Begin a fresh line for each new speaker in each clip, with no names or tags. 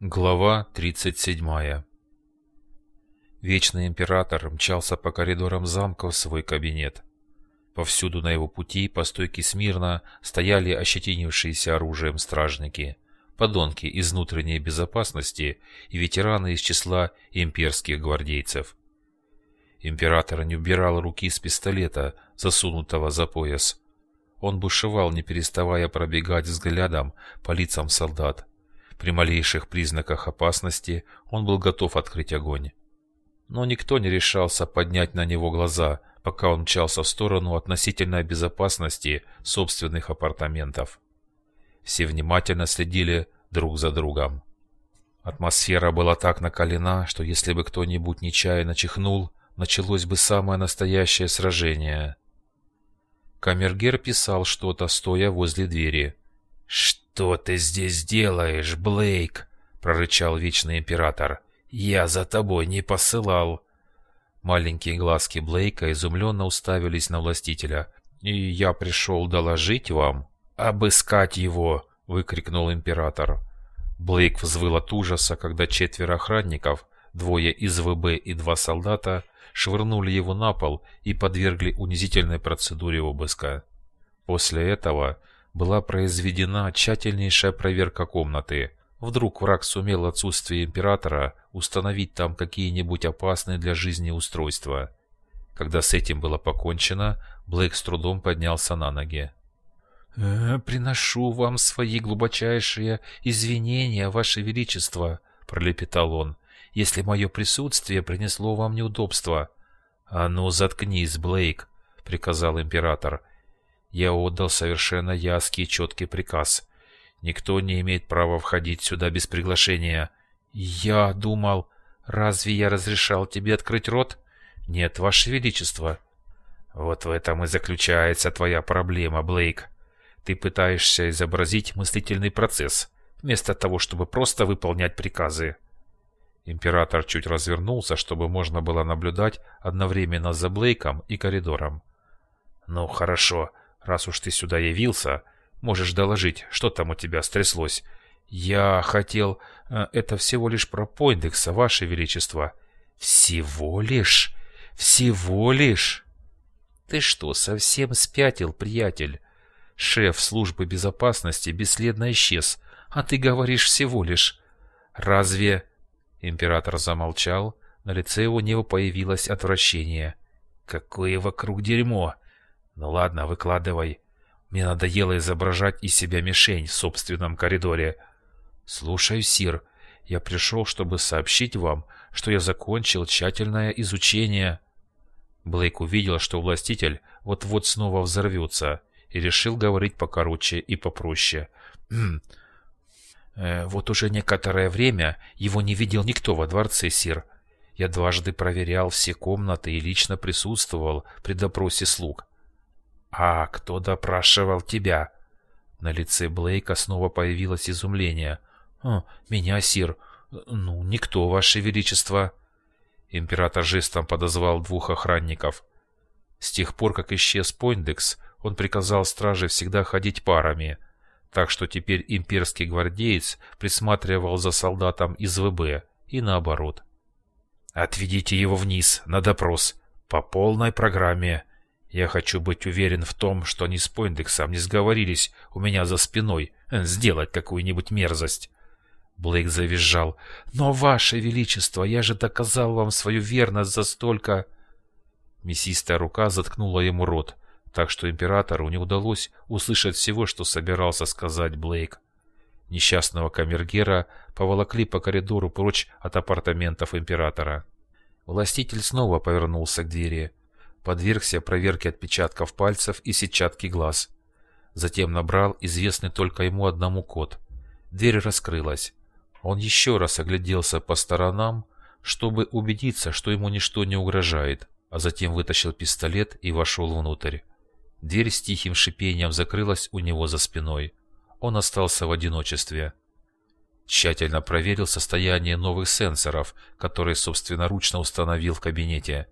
Глава 37 Вечный император мчался по коридорам замка в свой кабинет. Повсюду на его пути по стойке смирно стояли ощетинившиеся оружием стражники, подонки из внутренней безопасности и ветераны из числа имперских гвардейцев. Император не убирал руки с пистолета, засунутого за пояс. Он бушевал, не переставая пробегать взглядом по лицам солдат. При малейших признаках опасности он был готов открыть огонь. Но никто не решался поднять на него глаза, пока он мчался в сторону относительной безопасности собственных апартаментов. Все внимательно следили друг за другом. Атмосфера была так накалена, что если бы кто-нибудь нечаянно чихнул, началось бы самое настоящее сражение. Камергер писал что-то, стоя возле двери. «Что ты здесь делаешь, Блейк?» — прорычал Вечный Император. «Я за тобой не посылал». Маленькие глазки Блейка изумленно уставились на властителя. «И я пришел доложить вам?» «Обыскать его!» — выкрикнул Император. Блейк взвыл от ужаса, когда четверо охранников, двое из ВБ и два солдата, швырнули его на пол и подвергли унизительной процедуре обыска. После этого была произведена тщательнейшая проверка комнаты. Вдруг враг сумел в отсутствие императора установить там какие-нибудь опасные для жизни устройства. Когда с этим было покончено, Блейк с трудом поднялся на ноги. «Э, «Приношу вам свои глубочайшие извинения, Ваше Величество», — пролепетал он, — «если мое присутствие принесло вам неудобства». «А ну, заткнись, Блейк», — приказал император, я отдал совершенно яский и четкий приказ. Никто не имеет права входить сюда без приглашения. Я думал, разве я разрешал тебе открыть рот? Нет, Ваше Величество. Вот в этом и заключается твоя проблема, Блейк. Ты пытаешься изобразить мыслительный процесс, вместо того, чтобы просто выполнять приказы. Император чуть развернулся, чтобы можно было наблюдать одновременно за Блейком и коридором. «Ну, хорошо. Раз уж ты сюда явился, можешь доложить, что там у тебя стряслось. Я хотел... Э, это всего лишь про Пойндекса, Ваше Величество. Всего лишь? Всего лишь? Ты что, совсем спятил, приятель? Шеф службы безопасности бесследно исчез, а ты говоришь всего лишь. Разве... Император замолчал, на лице его не появилось отвращение. Какое вокруг дерьмо! «Ну ладно, выкладывай. Мне надоело изображать из себя мишень в собственном коридоре». «Слушай, Сир, я пришел, чтобы сообщить вам, что я закончил тщательное изучение». Блейк увидел, что властитель вот-вот снова взорвется, и решил говорить покороче и попроще. «Хм, э, вот уже некоторое время его не видел никто во дворце, Сир. Я дважды проверял все комнаты и лично присутствовал при допросе слуг. «А кто допрашивал тебя?» На лице Блейка снова появилось изумление. «О, меня, сир. Ну, никто, ваше величество». Император жестом подозвал двух охранников. С тех пор, как исчез Пойндекс, он приказал страже всегда ходить парами, так что теперь имперский гвардеец присматривал за солдатом из ВБ и наоборот. «Отведите его вниз, на допрос, по полной программе», я хочу быть уверен в том, что они с Пойндексом не сговорились у меня за спиной э, сделать какую-нибудь мерзость. Блейк завизжал. «Но, Ваше Величество, я же доказал вам свою верность за столько...» Мясистая рука заткнула ему рот, так что императору не удалось услышать всего, что собирался сказать Блейк. Несчастного камергера поволокли по коридору прочь от апартаментов императора. Властитель снова повернулся к двери подвергся проверке отпечатков пальцев и сетчатки глаз. Затем набрал известный только ему одному код. Дверь раскрылась. Он еще раз огляделся по сторонам, чтобы убедиться, что ему ничто не угрожает, а затем вытащил пистолет и вошел внутрь. Дверь с тихим шипением закрылась у него за спиной. Он остался в одиночестве. Тщательно проверил состояние новых сенсоров, которые собственноручно установил в кабинете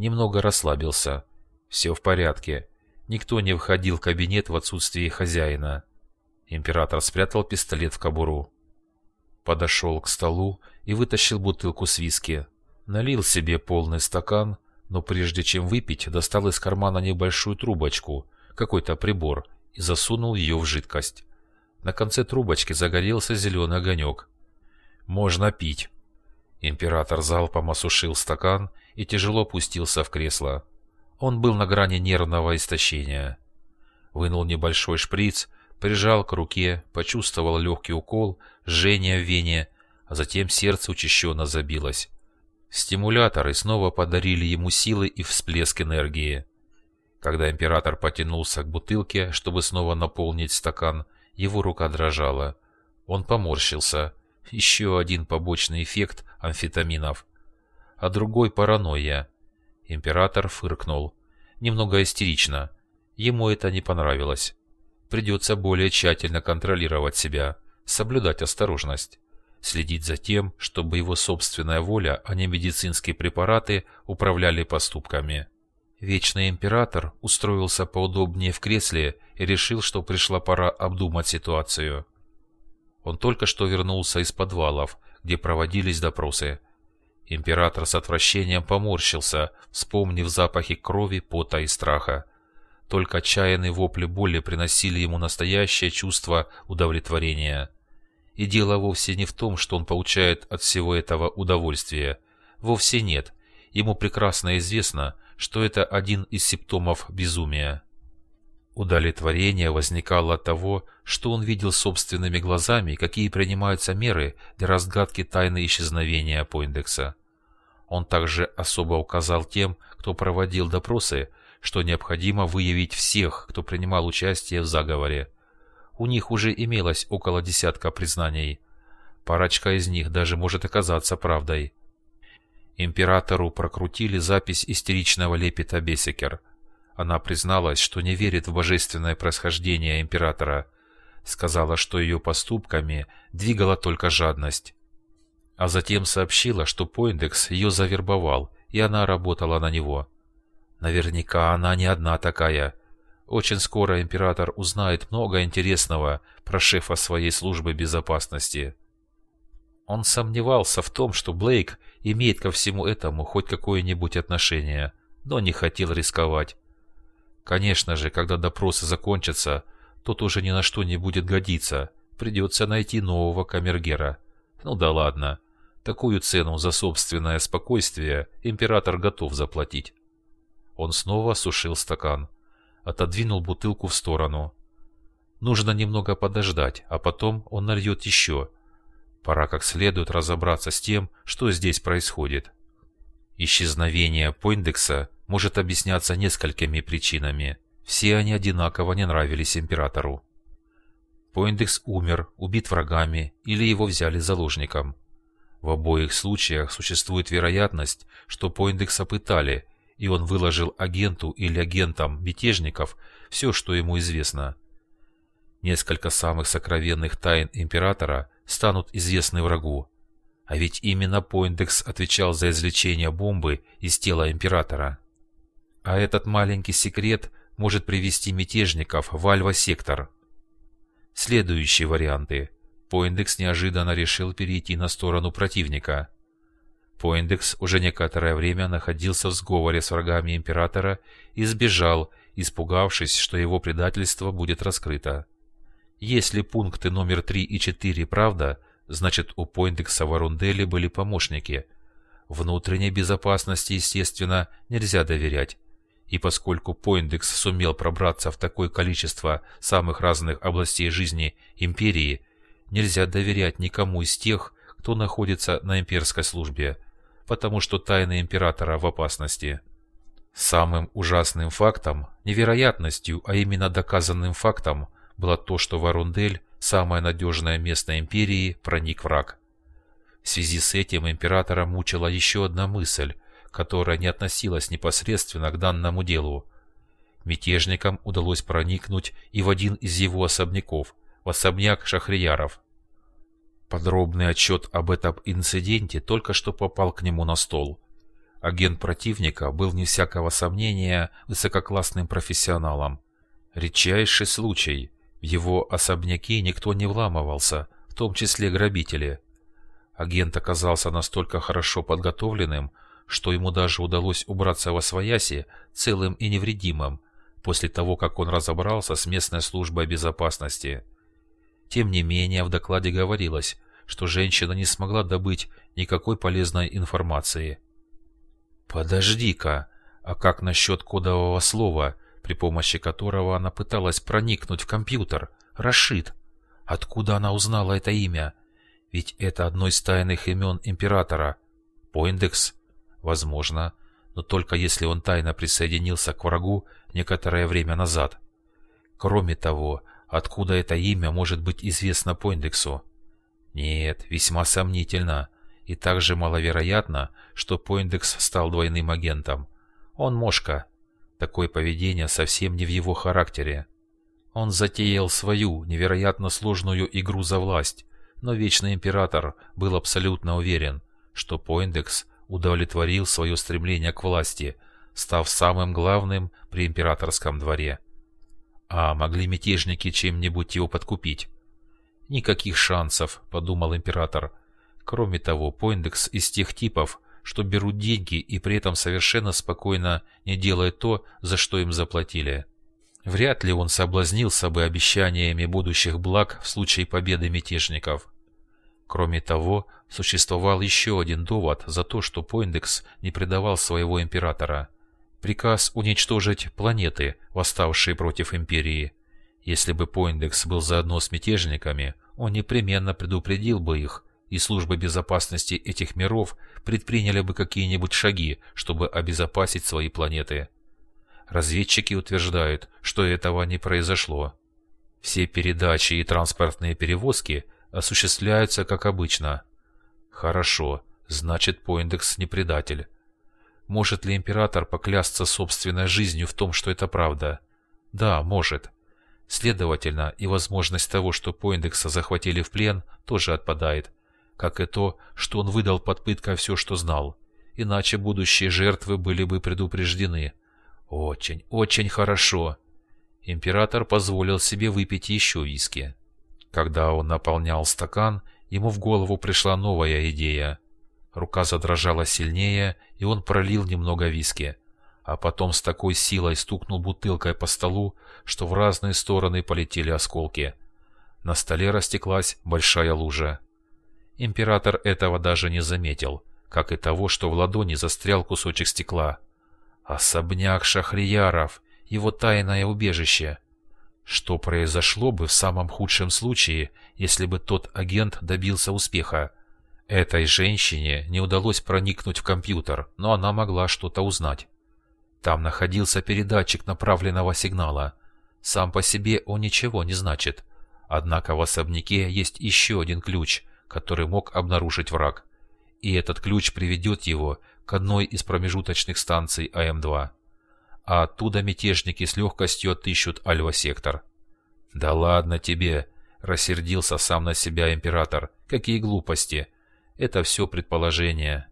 немного расслабился. Все в порядке. Никто не входил в кабинет в отсутствие хозяина. Император спрятал пистолет в кобуру. подошел к столу и вытащил бутылку с виски. Налил себе полный стакан, но прежде чем выпить, достал из кармана небольшую трубочку, какой-то прибор, и засунул ее в жидкость. На конце трубочки загорелся зеленый огонек. «Можно пить». Император залпом осушил стакан и тяжело опустился в кресло. Он был на грани нервного истощения. Вынул небольшой шприц, прижал к руке, почувствовал легкий укол, жжение в вене, а затем сердце учащенно забилось. Стимуляторы снова подарили ему силы и всплеск энергии. Когда император потянулся к бутылке, чтобы снова наполнить стакан, его рука дрожала. Он поморщился. Еще один побочный эффект амфетаминов. А другой паранойя. Император фыркнул. Немного истерично. Ему это не понравилось. Придется более тщательно контролировать себя, соблюдать осторожность следить за тем, чтобы его собственная воля, а не медицинские препараты, управляли поступками. Вечный император устроился поудобнее в кресле и решил, что пришла пора обдумать ситуацию. Он только что вернулся из подвалов, где проводились допросы. Император с отвращением поморщился, вспомнив запахи крови, пота и страха. Только отчаянные вопли боли приносили ему настоящее чувство удовлетворения. И дело вовсе не в том, что он получает от всего этого удовольствие. Вовсе нет. Ему прекрасно известно, что это один из симптомов безумия. Удовлетворение возникало от того, что он видел собственными глазами, какие принимаются меры для разгадки тайны исчезновения Пойндекса. Он также особо указал тем, кто проводил допросы, что необходимо выявить всех, кто принимал участие в заговоре. У них уже имелось около десятка признаний. Парочка из них даже может оказаться правдой. Императору прокрутили запись истеричного лепета Бесикер. Она призналась, что не верит в божественное происхождение императора. Сказала, что ее поступками двигала только жадность. А затем сообщила, что Пойндекс ее завербовал, и она работала на него. Наверняка она не одна такая. Очень скоро император узнает много интересного про шефа своей службы безопасности. Он сомневался в том, что Блейк имеет ко всему этому хоть какое-нибудь отношение, но не хотел рисковать. Конечно же, когда допросы закончатся, тот уже ни на что не будет годиться, придется найти нового камергера. Ну да ладно, такую цену за собственное спокойствие император готов заплатить. Он снова осушил стакан отодвинул бутылку в сторону. Нужно немного подождать, а потом он нальет еще. Пора как следует разобраться с тем, что здесь происходит. Исчезновение Пойндекса может объясняться несколькими причинами. Все они одинаково не нравились императору. Пойндекс умер, убит врагами или его взяли заложником. В обоих случаях существует вероятность, что Пойндекса пытали и он выложил агенту или агентам мятежников все, что ему известно. Несколько самых сокровенных тайн императора станут известны врагу. А ведь именно Пойндекс отвечал за извлечение бомбы из тела императора. А этот маленький секрет может привести мятежников в Альва-сектор. Следующие варианты. Пойндекс неожиданно решил перейти на сторону противника – Поиндекс уже некоторое время находился в сговоре с врагами императора и сбежал, испугавшись, что его предательство будет раскрыто. Если пункты номер 3 и 4 правда, значит у Поиндекса в Арунделе были помощники. Внутренней безопасности, естественно, нельзя доверять. И поскольку Поиндекс сумел пробраться в такое количество самых разных областей жизни империи, нельзя доверять никому из тех, кто находится на имперской службе – потому что тайны императора в опасности. Самым ужасным фактом, невероятностью, а именно доказанным фактом, было то, что в Арундель, самое надежное место империи, проник враг. В связи с этим императора мучила еще одна мысль, которая не относилась непосредственно к данному делу. Мятежникам удалось проникнуть и в один из его особняков, в особняк Шахрияров. Подробный отчет об этом инциденте только что попал к нему на стол. Агент противника был, не всякого сомнения, высококлассным профессионалом. Редчайший случай. В его особняки никто не вламывался, в том числе грабители. Агент оказался настолько хорошо подготовленным, что ему даже удалось убраться во свояси целым и невредимым, после того, как он разобрался с местной службой безопасности. Тем не менее, в докладе говорилось, что женщина не смогла добыть никакой полезной информации. «Подожди-ка, а как насчет кодового слова, при помощи которого она пыталась проникнуть в компьютер? Рашид. Откуда она узнала это имя? Ведь это одно из тайных имен императора. Поиндекс? Возможно, но только если он тайно присоединился к врагу некоторое время назад. Кроме того, откуда это имя может быть известно Пойндексу? Нет, весьма сомнительно. И также маловероятно, что Пойндекс стал двойным агентом. Он мошка. Такое поведение совсем не в его характере. Он затеял свою невероятно сложную игру за власть, но Вечный Император был абсолютно уверен, что Пойндекс удовлетворил свое стремление к власти, став самым главным при императорском дворе. А могли мятежники чем-нибудь его подкупить? Никаких шансов, подумал император. Кроме того, Пойндекс из тех типов, что берут деньги и при этом совершенно спокойно не делают то, за что им заплатили. Вряд ли он соблазнился бы обещаниями будущих благ в случае победы мятежников. Кроме того, существовал еще один довод за то, что Пойндекс не предавал своего императора. Приказ уничтожить планеты, восставшие против империи. Если бы Пойндекс был заодно с мятежниками, он непременно предупредил бы их, и службы безопасности этих миров предприняли бы какие-нибудь шаги, чтобы обезопасить свои планеты. Разведчики утверждают, что этого не произошло. Все передачи и транспортные перевозки – осуществляются как обычно. Хорошо, значит Поиндекс не предатель. Может ли император поклясться собственной жизнью в том, что это правда? Да, может. Следовательно, и возможность того, что Поиндекса захватили в плен, тоже отпадает. Как и то, что он выдал под пыткой все, что знал. Иначе будущие жертвы были бы предупреждены. Очень, очень хорошо. Император позволил себе выпить еще виски. Когда он наполнял стакан, ему в голову пришла новая идея. Рука задрожала сильнее, и он пролил немного виски. А потом с такой силой стукнул бутылкой по столу, что в разные стороны полетели осколки. На столе растеклась большая лужа. Император этого даже не заметил, как и того, что в ладони застрял кусочек стекла. Особняк Шахрияров, его тайное убежище — что произошло бы в самом худшем случае, если бы тот агент добился успеха? Этой женщине не удалось проникнуть в компьютер, но она могла что-то узнать. Там находился передатчик направленного сигнала. Сам по себе он ничего не значит. Однако в особняке есть еще один ключ, который мог обнаружить враг. И этот ключ приведет его к одной из промежуточных станций АМ-2 а оттуда мятежники с легкостью отыщут Альва-сектор. «Да ладно тебе!» — рассердился сам на себя император. «Какие глупости! Это все предположение.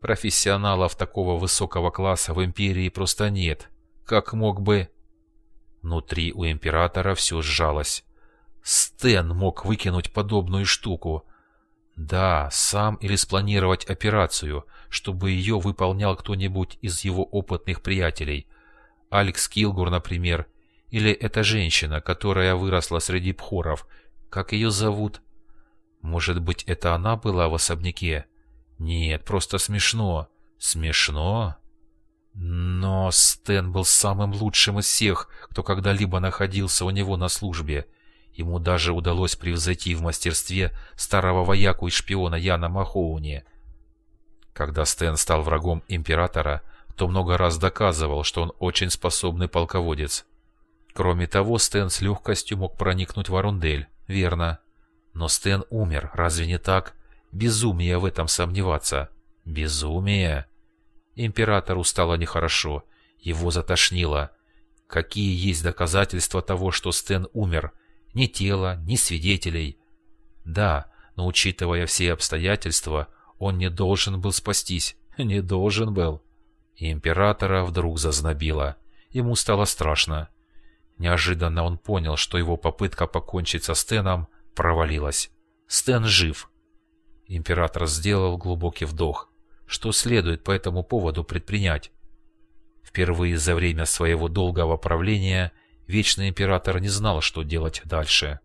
Профессионалов такого высокого класса в империи просто нет. Как мог бы...» Внутри у императора все сжалось. Стэн мог выкинуть подобную штуку. Да, сам или спланировать операцию, чтобы ее выполнял кто-нибудь из его опытных приятелей — Алекс Килгур, например, или эта женщина, которая выросла среди пхоров. Как ее зовут? Может быть, это она была в особняке? Нет, просто смешно. Смешно? Но Стэн был самым лучшим из всех, кто когда-либо находился у него на службе. Ему даже удалось превзойти в мастерстве старого вояку и шпиона Яна Махоуни. Когда Стэн стал врагом императора, кто много раз доказывал, что он очень способный полководец. Кроме того, Стэн с легкостью мог проникнуть в Арундель, верно. Но Стэн умер, разве не так? Безумие в этом сомневаться. Безумие? Императору стало нехорошо, его затошнило. Какие есть доказательства того, что Стэн умер? Ни тела, ни свидетелей. Да, но учитывая все обстоятельства, он не должен был спастись, не должен был. Императора вдруг зазнобило. Ему стало страшно. Неожиданно он понял, что его попытка покончить со Стеном провалилась. Стэн жив. Император сделал глубокий вдох. Что следует по этому поводу предпринять? Впервые за время своего долгого правления Вечный Император не знал, что делать дальше.